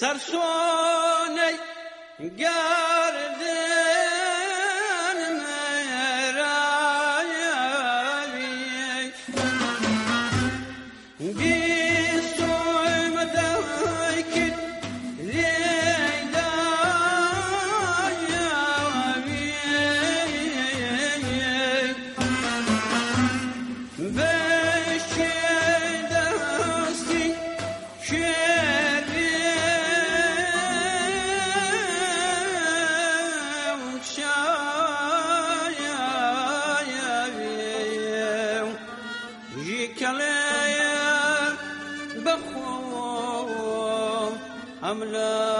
سرسوني گردن تقوى أم لا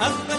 حتى